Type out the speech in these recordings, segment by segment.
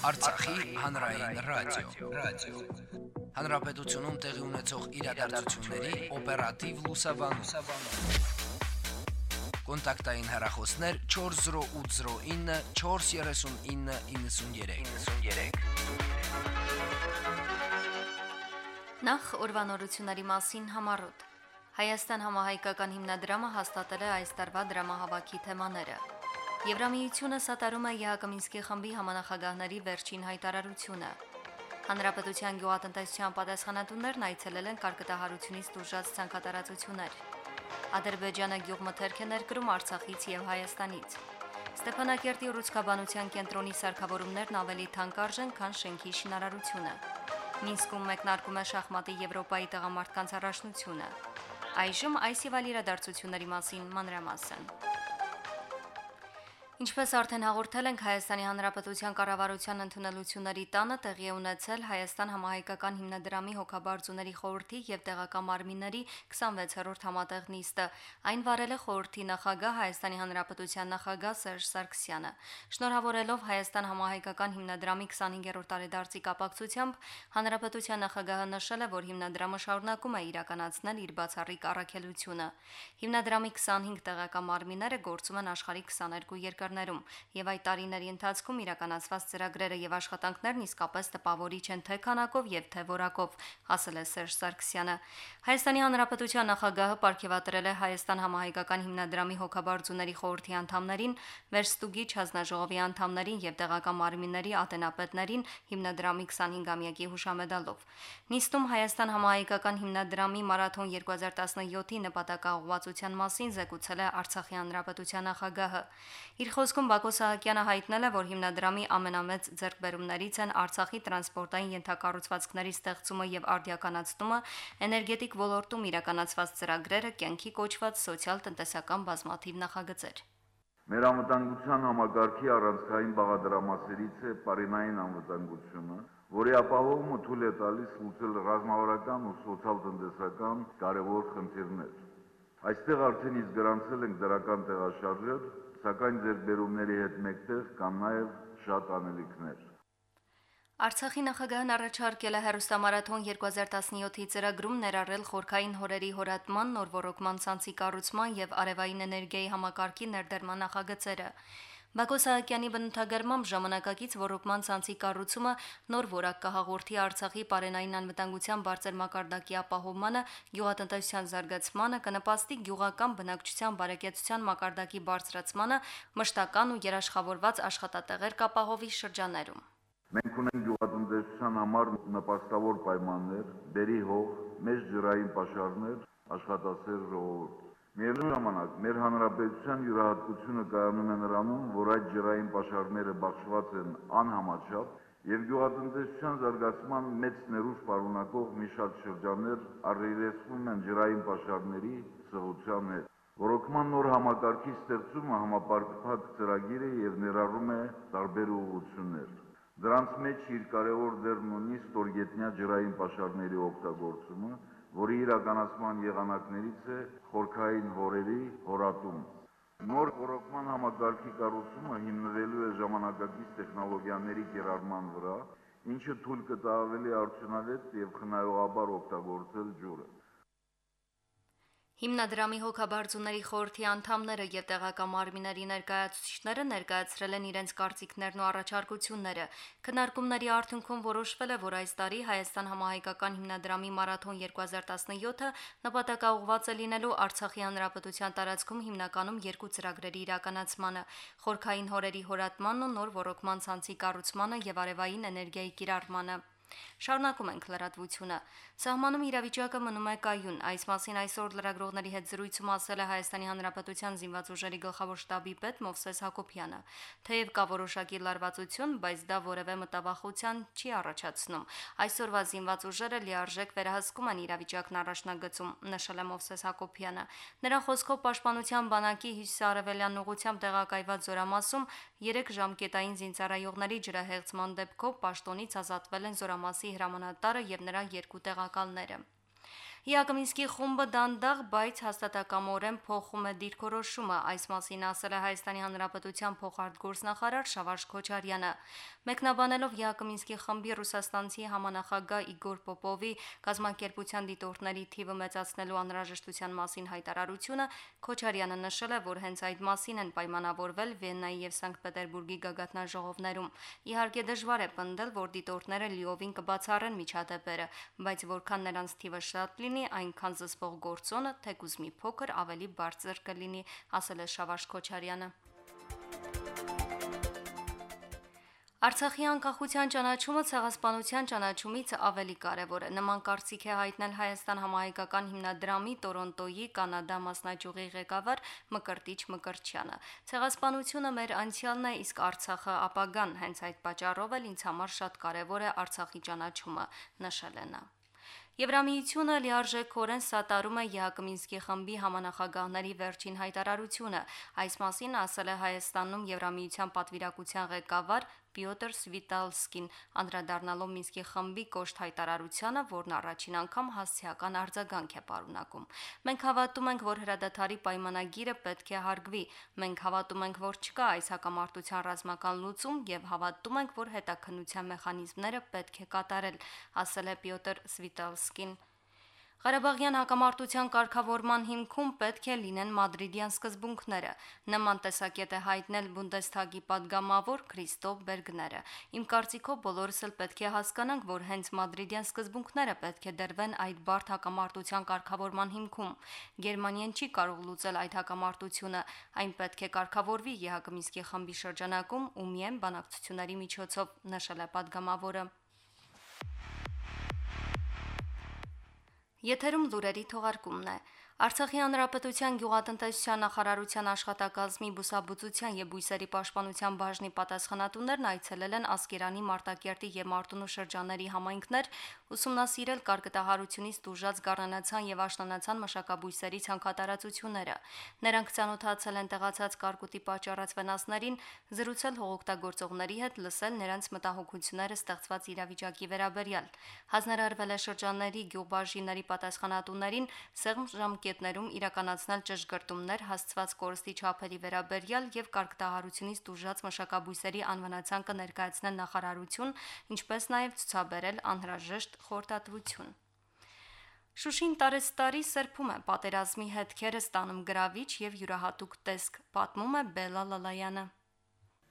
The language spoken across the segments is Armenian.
Արցախի հանրային ռադիո, ռադիո։ Հանրապետությունում տեղի ունեցող իրադարձությունների օպերատիվ լուսաբանում։ Կոնտակտային հեռախոսներ 40809 43993։ 93։ Նախ օրվանորությունների մասին համառոտ։ Հայաստան համահայկական հիմնադրամը հաստատել է այս տարվա դրամահավաքի թեմաները։ Եվրամիությունը սատարում է Յակոմինսկի խմբի համանախագահների վերջին հայտարարությունը։ Հանրապետության գյուղատնտեսության պատասխանատուներն այցելել են կարկտահարությունից դուրժած ցանկատարածություններ։ Ադրբեջանը գյուղմթերք է ներկրում Արցախից եւ Հայաստանից։ Ստեփանակերտի ռուսկաբանության կենտրոնի սարքավորումներն ավելի թանկարժեն, քան շենքի շինարարությունը։ Մինսկում մեկնարկում է շախմատի Եվրոպայի տղամարդկանց առաջնությունը։ Այժմ այս եւ այլ իրադարձությունների մասին մանրամասն։ Ինչպես արդեն հաղորդել ենք Հայաստանի Հանրապետության կառավարության ընդունելությունների տանը տեղի է ունեցել Հայաստան համահայկական հիմնադրամի հոգաբարձուների խորհրդի եւ տեղական մարմինների 26-րդ համատեղ նիստը։ Այն վարել է խորհրդի նախագահ Հայաստանի Հանրապետության նախագահ Սերժ Սարգսյանը։ Շնորհավորելով Հայաստան համահայկական հիմնադրամի 25-րդ տարեդարձի կապակցությամբ Հանրապետության նախագահը նշել է, որ հիմնադրամը շարունակում է իրականացնել իր բացառիկ առաքելությունը։ Հիմնադրամի 25 տեղական մարմինները գործում են աշխարհի 22 երկր երկրներում, եւ այդ տարիների ընթացքում իրականացված ծրագրերը եւ աշխատանքներն իսկապես տպավորիչ են թե քանակով եւ թե որակով, ասել է Սերժ Սարգսյանը։ Հայաստանի Հանրապետության նախագահը ապարգևատրել է Հայաստան համահայկական հիմնադրամի հոգաբարձուների խորհրդի անդամներին, Վերստուգիչ հանձնաժողովի անդամներին եւ տեղական մարմինների ատենապետներին հիմնադրամի 25-ամյակի հուշամեդալով։ Նիստում Հայաստան համահայկական հիմնադրամի մարաթոն 2017-ի նպատակաուղղվածության մասին զեկուցել է Արցախի հանրապետության նախագահը։ Իր խոսքում Բակո Սահակյանը հայտնել է, որ հիմնադրամի ամենամեծ ձեռքբերումներից են Արցախի տրանսպորտային ենթակառուցվածքների ստեղծումը եւ արդիականացումը, էներգետիկ ոլորտում իրականացված ծրագրերը, կյանքի կոչված սոցիալ-տնտեսական բազմաթիվ նախագծեր։ Մեր անվտանգության համագարքի առանցքային բաղադրամասերից է պարենային անվտանգությունը, որի ապահովումը թույլ է տալիս լուծել ռազմավարական ու սոցիալ-տնտեսական կարևոր խնդիրներ։ Այստեղ արդեն իսկ գրանցել ենք դրական տեղաշարժեր, սակայն ձեռբերումների հետ մեկտեղ կան նաև շատ անելիքներ։ Արցախի նախագահն առաջարկել է հերոստամարաթոն 2017-ի ծրագրում ներառել խորքային հորերի հորատման, նոր ռոռոկման ցանցի կառուցման եւ արևային էներգիայի համակարգի ներդերման նախագծերը։ Բակո Սահակյանի բնութագրմամբ ժամանակակից ռոռոկման ցանցի կառուցումը նոր որակ կհաղորդի Արցախի բարենային անվտանգության բարձր մակարդակի ապահովմանը, գյուղատնտեսության զարգացմանը, կնպաստի գյուղական բնակչության բարեկեցության մակարդակի բարձրացմանը, մշտական ու երաշխավորված աշխատատեղեր կապահովի շրջաներում։ Մենք ունենք գյուղատնտեսության համար նպաստավոր պայմաններ, բերի հող, մեծ ջրային պաշարներ, աշխատասեր ժողովուրդ։ Միևնույն ժամանակ մեր հանրապետության յուրահատկությունը կայանում է նրանում, որ այդ ջրային պաշարները բաշխված են անհամաչափ եւ գյուղատնտեսության զարգացման մեծ ներուժ պարունակող մի շարք շրջաններ առերեսվում են ջրային պաշարների սղության հետ։ Ռոկման նոր համակարգի ստեղծումը համապարփակ ծրագիր է եւ ներառում է տարբեր ուղղություններ։ Դրանց մեջ իր կարևոր դերն ունի ստորգետնյա ջրային պաշարների օգտագործումը, որի իրականացման եղանակներից է խորքային հորերի հորատում։ Նոր ռոկման համակարգի կառուցումը հիմնվելու է ժամանակակից տեխնոլոգիաների կիրառման վրա, ինչը թույլ կտա ավելի արդյունավետ եւ խնայողաբար օգտագործել ջուրը։ Հիմնադրամի հոգաբարձուների խորհրդի անդամները եւ տեղական մարմինների ներկայացուցիչները ներկայացրել են իրենց կարծիքներն ու առաջարկությունները։ Քննարկումների արդյունքում որոշվել է, որ այս տարի Հայաստան համահայկական հիմնադրամի մարաթոն 2017-ը նպատակաուղված է լինելու Արցախի հանրապետության տարածքում հիմնականում երկու ծրագրերի իրականացմանը՝ խորքային հորերի հորատմանն ու նոր ռոռոկման ցանցի կառուցմանը եւ արևային էներգիայի կիրառմանը։ Շարունակում ենք լրատվությունը։ Սահմանում իրավիճակը մնում է կայուն։ Այս մասին այսօր լրագրողների հետ զրույցում ասել է Հայաստանի Հանրապետության զինված ուժերի գլխավոր շտաբի պետ Մովսես Հակոբյանը։ Թեև կա որոշակի լարվածություն, բայց դա որևէ մտավախության չի առաջացնում։ Այսօրվա զինված ուժերը լիարժեք վերահսկում են իրավիճակն առաջնագծում, նշել է Մովսես Հակոբյանը։ Նրա խոսքով Պաշտպանության բանակի հյուսիսարևելյան ուղությամբ տեղակայված զորամասում 3 ժամկետային զինծառայողների ջրահեղձման դեպքով պաշտոնից ազատվել են զորամասի հրամանատարը եւ նրա երկու տեղակալները։ Յակոմինսկի խումբը դանդաղ, բայց հաստատակամորեն փոխում է դիրքորոշումը, այս մասին ասել է Հայաստանի Հանրապետության փոխարտգործնախարար Շավարժ Քոչարյանը։ Մեկնաբանելով Յակոմինսկի խմբի ռուսաստանցի համանախագահ Իգոր Պոպովի կազմակերպության դիտորդների թիվը մեծացնելու անհրաժեշտության մասին հայտարարությունը, Քոչարյանը նշել է, որ հենց այդ մասին են պայմանավորվել Վիեննայի եւ Սանկտ Պետերբուրգի գագաթնաժողովներում։ Իհարկե դժվար է պնդել, որ դիտորդները լիովին կբացառեն միջադեպերը, բայց որքան նրանց թիվը շատ լինի, այնքան զսպող գործոնը թեկուզ մի փոքր ավելի բարձր կլինի, ասել է Շավարժ Քոչարյանը։ Արցախի անկախության ճանաչումը ցեղասպանության ճանաչումից ավելի կարևոր է։ Նման կարծիք է հայտնել Հայաստան համահայկական հիմնադրամի Տորոնտոյի կանադա մասնաճյուղի ղեկավար Մկրտիչ Մկրտչյանը։ Ցեղասպանությունը մեր անցյալն է, իսկ Արցախը ապագան, հենց այդ պատճառով էլ ինձ համար շատ կարևոր է Արցախի ճանաչումը, նշել է նա։ Եվրամիությունը լիարժեքորեն սատարում է Յակոմինսկի խմբի համանախագահների վերջին հայտարարությունը։ Այս մասին ասել է Հայաստանում Եվրամիության պատվիրակության ղեկավար Պյոտր Սվիտալսկին, անդրադառնալով Մինսկի խմբի կոշտ հայտարարությանը, որն առաջին անգամ հասցեական արձագանք է պարունակում։ Մենք հավատում ենք, որ հրադադարի պայմանագիրը պետք է հարգվի։ Մենք հավատում ենք, որ չկա այս հակամարտության ռազմական լուծում եւ հավատում ենք, որ հետաքննության մեխանիզմները պետք է կատարել, ասել է Պյոտր Սվիտալսկին։ Ղարաբաղյան հակամարտության կարգավորման հիմքում պետք է լինեն մադրիդյան սկզբունքները։ Նման տեսակետ է հայտնել Բունդեսթագի падգամավոր Քրիստոֆ Բերգները։ Իմ կարծիքով բոլորս էլ պետք է հասկանանք, որ հենց մադրիդյան սկզբունքները պետք է դրվեն այդ բարդ հակամարտության կարգավորման հիմքում։ Գերմանիան չի կարող լուծել այդ հակամարտությունը, այն պետք է կարգավորվի ԵՀԿ Մինսկի խմբի շրջանակում ու միայն բանակցությունների միջոցով, նշել է падգամավորը։ Եթերում լուրերի թողարկումն է։ Արցախի հանրապետության գյուղատնտեսության նախարարության աշխատակազմի բուսաբուծության եւ բույսերի պաշտպանության բաժնի պատասխանատուներն այցելել են Ասկերանի Մարտակերտի եւ Մարտունու շրջանների համայնքներ, ուսումնասիրել կարկտահարությունից դուժած գառնանացան եւ աշնանացան մշակաբույսերի ցանկատարածությունները։ Նրանք ցանոթացել են տեղացած կարկուտի պատճառած վնասներին, զրուցել հողօգտագործողների հետ, լսել նրանց մտահոգությունները ստեղծված իրավիճակի վերաբերյալ։ Հանրարարվել է շրջանների գյուղբաժինների պատասխանատուներին սեղմ ժամկետ կետներում իրականացնել ճշգրտումներ հասցված կորստի չափերի վերաբերյալ եւ կարգտահարությունից դժուժած մշակաբույսերի անվանացանկը ներկայացնել նախարարություն, ինչպես նաեւ ցուցաբերել անհրաժեշտ խորտատվություն։ Շուշին տարեստարի սերփում է պատերազմի հետքերը ստանում գրավիչ եւ յուրահատուկ տեսք, պատմում է Բելա Լալայանը։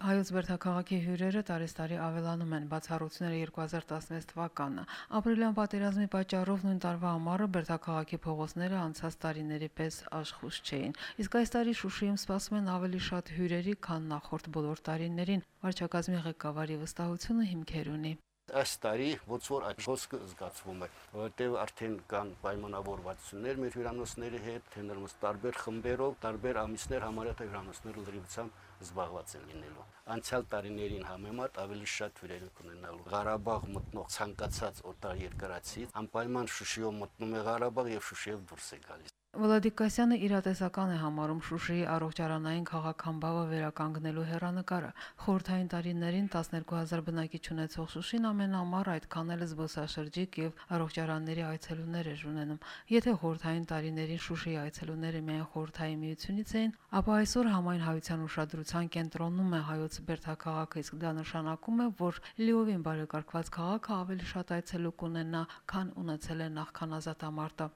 Հայոց Բերդաքաղաքի հյուրերը տարեստարի ավելանում են բացառությունները 2016 թվականը։ Ապրիլյան պատերազմի պատճառով նույն տարվա ամառը Բերդաքաղաքի փողոցները անցած տարիների պես աշխուժ չէին։ Իսկ այս տարի Շուշիում սպասում են ավելի շատ հյուրերի, քան նախորդ բոլոր տարիներին։ Վարչակազմի ղեկավարի վստահությունը հիմքեր ունի այս տարի ոնց որ այդ խոսքը զգացվում է, որովհետև արդեն կան պայմանավորվածություններ մեր հյուրանոցների հետ, թե նորմս տարբեր խմբերով, տարբեր ամիսներ համարյա թե հյուրանոցները լրիվությամբ զբաղված են լինելու։ Անցյալ տարիներին համեմատ ավելի շատ հյուրեր կունենալու։ Ղարաբաղ մտնող ցանկացած օտար երկրացի անպայման Շուշիով մտնում է Ղարաբաղ եւ Շուշիով դուրս է գալիս։ Վլադիկասյանը իրատեսական է համարում Շուշիի առողջարանային քաղաքամբավը վերականգնելու հերանեկարը։ Խորթային տարիներին 12000 բնակիչ ունեցող Շուշին ամենամառ այդքան էլ զբոսաշրջիկ եւ առողջարանների այցելուներ էր ունենում։ Եթե խորթային տարիներին Շուշիի այցելուները միայն խորթայի միությունից էին, ապա այսօր համայն հայության ուշադրության կենտրոնում է հայոց Բերթաքաղաքը, իսկ դա նշանակում է, որ լիովին բարեկարգված քաղաքը ավելի շատ այցելու կունենա, քան ունեցել է նախքան ազատամարտը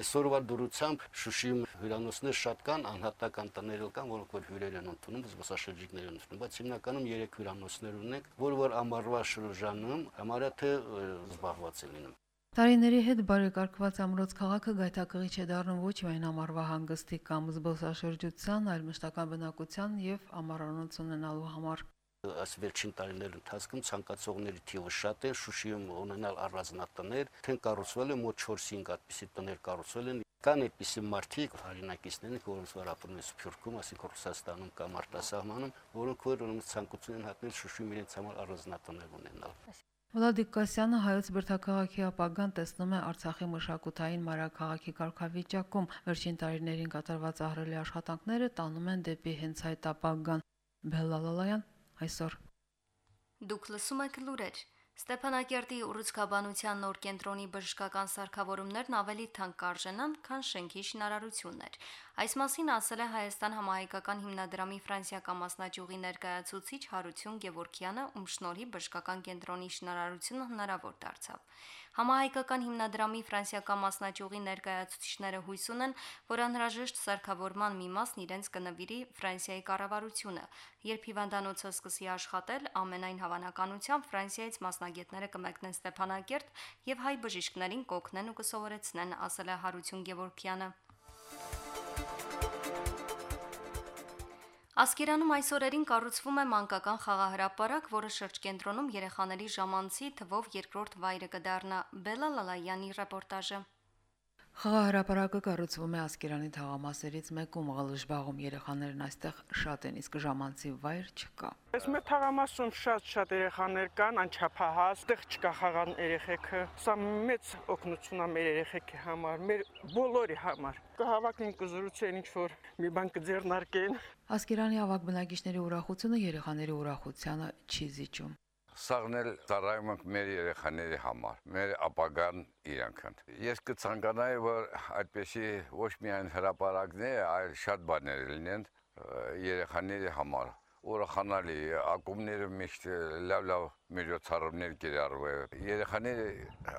այսօրվա դուրությամբ Շուշիում հյուրանոցներ շատ կան, անհատական տներ կան, որոնք որ հյուրեր են ընդունում, զբոսաշրջիկներ են ընդունում, բայց հիմնականում 3 հյուրանոցներ ունենք, որ որ ամառվա շրջանում համարյա թե զբաղված են լինում։ Տարիների հետ բարեկարգված ամրոց քաղաքը գայթակղիչ է դառնում ոչ միայն ամառվա հանգստի կամ զբոսաշրջության, այլ մշտական բնակության եւ ամառանոց ունենալու համար այս վերջին տարիների ընթացքում ցանկացողների թիվը շատ է Շուշիում ունենալ առանձնատներ, թե կառուցվել է մոտ 4-5 այդպիսի տներ կառուցվել են կան այդպիսի մարդիկ հայրենակիցներ, որոնց որ ապրում են Սփյուռքում, ասենք Ռուսաստանում կամ արտասահմանում, որոնք որ ունեն ցանկություն են հատնել Շուշիում իրենց համար առանձնատներ ունենալ։ Վլադիկ Կասյանը հայոց բրթակաղաքի ապագան տեսնում է Արցախի մշակութային մարաքաղաքի կարգավիճակում։ Վերջին տարիներին կատարված ահռելի աշխատանքները տանում են դեպի հենց այդ ապագան։ Բելլալալայան այսօր։ Դուք լսում եք լուրեր։ Ստեփանակերտի ուռուցքաբանության նոր կենտրոնի բժշկական սարքավորումներն ավելի թանկ կարժենան, քան շենքի շինարարություններ։ Այս մասին ասել է Հայաստան համահայկական հիմնադրամի ֆրանսիական մասնաճյուղի ներկայացուցիչ Հարություն Գևորքյանը, ում շնորհի բժշկական կենտրոնի շինարարությունը հնարավոր դարձավ։ Համահայկական հիմնադրամի ֆրանսիական մասնաճյուղի ներկայացուցիչները հույս ունեն, որ անհրաժեշտ սարքավորման մի մասն իրենց կնվիրի Ֆրանսիայի կառավարությունը, երբ հիվանդանոցը սկսի աշխատել, ամենայն հավանականությամբ Ֆրանսիայից մասնագետները կմեկնեն Ստեփանակերտ եւ հայ բժիշկներին կօգնեն ու կսովորեցնեն, ասել է Հարություն Գևորքյանը։ Ասկերանում այս օրերին կառուցվում է մանկական խաղահրապարակ, որը շրջկենտրոնում երեխաների ժամանցի թվով երկրորդ վայրը կդառնա։ Բելա Լալայանի ռեպորտաժը։ Խաղահրապարակը կառուցվում է Ասկերանի թաղամասերից մեկում ղալժբաղում երեխաներն այստեղ շատ են, իսկ ժամանցի վայր չկա։ Այս մեր թաղամասում շատ-շատ երեխաներ կան, անչափահաս, տեղ չկա խաղան երեխեքը։ Սա մեծ օգնություն է մեր երեխեքի համար, մեր բոլորի համար։ Կհավաքնին կզրուցեն ինչ որ մի բան կձեռնարկեն։ Ասկերանի ավակ բնակիչների ուրախությունը երեխաների ուրախությանը չի զիջում սաղն էլ ծառայում ենք մեր երեխաների համար, մեր ապագան իրանք են։ Ես կցանկանայի, որ այդպեսի ոչ միայն հրաապարակներ, այլ շատ բաներ լինեն երեխաների համար ուրախանալի ակումբները միշտ լավ-լավ միջոցառումներ կիրառվել։ Երեխաների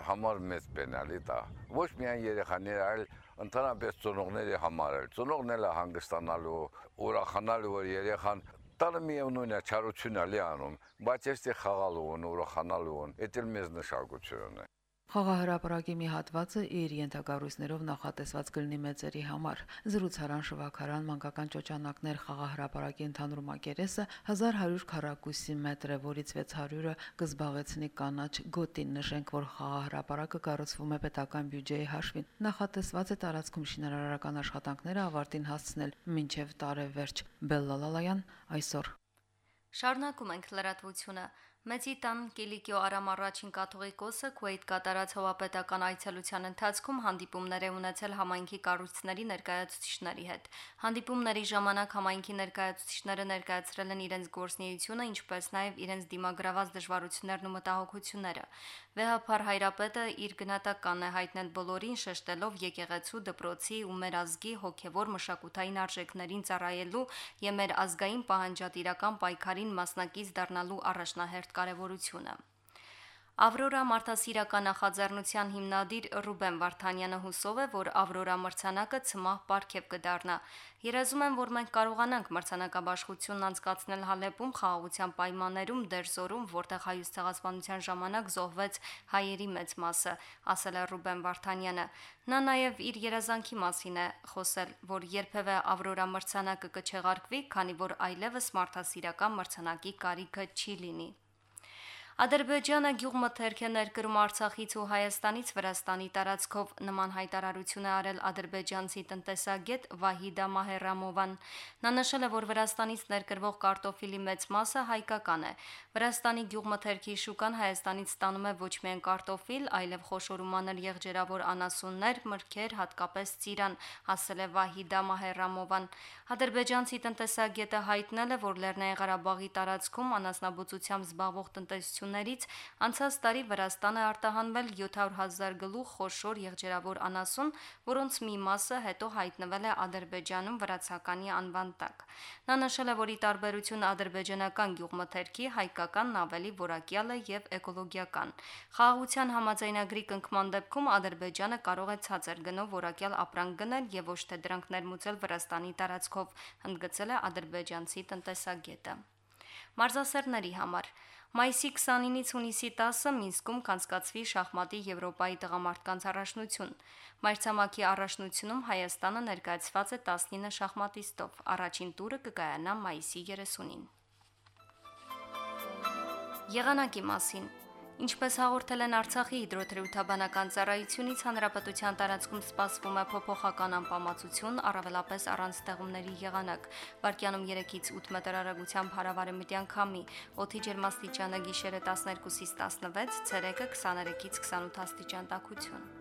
համար մեծ բենալի դա։ Ոչ միայն երեխաները, այլ ընդհանրապես ծնողների համար էլ։ Ծնողն էլ հանգստանալու, ուրախանալու, որ երեխան տանը միևնույն է չարություն ալի անում, բայց էստի խաղալու են, ուրախանալու են, դա էլ մեծ նշանակություն է։ Խաղահրապարակի մի հատվածը իր ենթակառույցներով նախատեսված կլինի մեծերի համար։ Զրուցարան, շվակարան, մանկական ճոճանակներ խաղահրապարակի ընդհանուր մակերեսը 1100 քառակուսի մետր է, որից 600-ը կզբաղեցնի կանաչ գոտին։ Նշենք, որ խաղահրապարակը կառուցվում է պետական բյուջեի հաշվին։ Նախատեսված է տարածքում շինարարական աշխատանքները ավարտին հասցնել մինչև տարեվերջ։ Բելլալալայան այսօր Շարունակում ենք լրատվությունը։ Մեծի տան Կիլիկիո Արամ առաջին կաթողիկոսը Քուեյթ կատարած հովապետական այցելության ընթացքում հանդիպումներ է ունեցել համայնքի կառույցների ներկայացուցիչների հետ։ Հանդիպումների ժամանակ համայնքի ներկայացուցիչները ներկայացրել են իրենց գործունեությունը, ինչպես նաև իրենց դիմագրաված դժվարություններն ու մտահոգությունները։ Վեհապար Հայրապետը իր գնահատականն է հայտնել բոլորին շեշտելով եկեղեցու դպրոցի ու մեր ազգի հոգևոր մշակութային արժեքներին ծառայելու եւ մեր ազգային պահանջատիրական պայքարին մասնակից դառնալու առաջնահերթ կարևորությունը։ Ավրորա մարդասիրական նախաձեռնության հիմնադիր Ռուբեն Վարդանյանը հուսով է, որ Ավրորա մրցանակը ցմահ ապարքև կդառնա։ Երազում եմ, որ մենք կարողանանք մրցանակաբաշխությունն անցկացնել Հալեպում խաղաղության պայմաններում դերձորում, որտեղ հայոց ցեղասպանության ժամանակ զոհվեց հայերի մեծ մասը, ասել է Ռուբեն Վարդանյանը։ Նա նաև իր երազանքի մասին է խոսել, որ երբևէ Ավրորա մրցանակը կչեղարկվի, քանի որ այլևս մարդասիրական մրցանակի կարիքը չի լինի։ Ադրբեջանը գյուղմթերք է ներկրում Արցախից ու Հայաստանից Վրաստանի տարածքով նման հայտարարություն է արել ադրբեջանցի տնտեսագետ Վահիդա Մահերամովան։ Նա նշել է, որ Վրաստանից ներկրվող կարտոֆիլի մեծ մասը հայկական է։ Վրաստանի գյուղմթերքի շուկան Հայաստանից ստանում է ոչ միայն կարտոֆիլ, այլև խոշորումաներ եղջերավոր անասուններ, մրգեր, հատկապես ծիրան, ասել է Վահիդա Մահերամովան։ Ադրբեջանցի տնտեսագետը հայտնել է, որ Լեռնային Ղարաբաղի տարածքում անասնաբուծությամբ զբաղվող տնտեսություն ընկերություններից անցած տարի Վրաստանը արտահանվել 700.000 գլուխ խոշոր եղջերավոր անասուն, որոնց մի մասը հետո հայտնվել է Ադրբեջանում վրացականի անվան տակ։ Նա նշել է, որ ի տարբերություն ադրբեջանական գյուղմթերքի հայկականն ավելի որակյալ է եւ էկոլոգիական։ Խաղաղության համաձայնագրի կնքման դեպքում Ադրբեջանը կարող է ցածր գնով որակյալ ապրանք գնել եւ ոչ թե դրանք ներմուծել Վրաստանի տարածքով, ընդգծել է ադրբեջանցի տնտեսագետը մարզասերների համար Մայիսի 29-ից հունիսի 10-ը Մինսկում կանցկացվի շախմատի Եվրոպայի տղամարդկանց առաջնություն։ Մայրցամաքի առաջնությունում Հայաստանը ներկայացված է 19 շախմատիստով։ Առաջին տուրը կկայանա մայիսի 30-ին։ Եղանակի մասին Ինչպես հաղորդել են Արցախի հիդրոթերապևտաբանական ծառայությունից, հանրապետության տարածքում սպասվում է փոփոխական անպամացություն, առավելապես առանց ստեղումների եղանակ։ Վարկյանում 3-ից 8 մետր արագությամբ հարավարեմտյան քամի, օդի ջերմաստիճանը գիշերը 12-ից 16, ցերեկը 23-ից 28 աստիճան տաքություն։